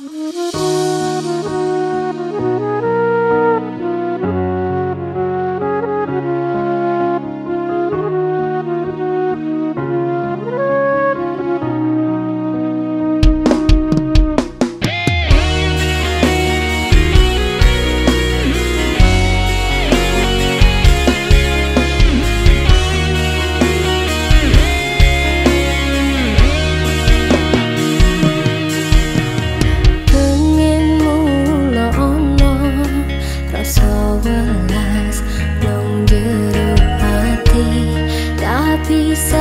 you.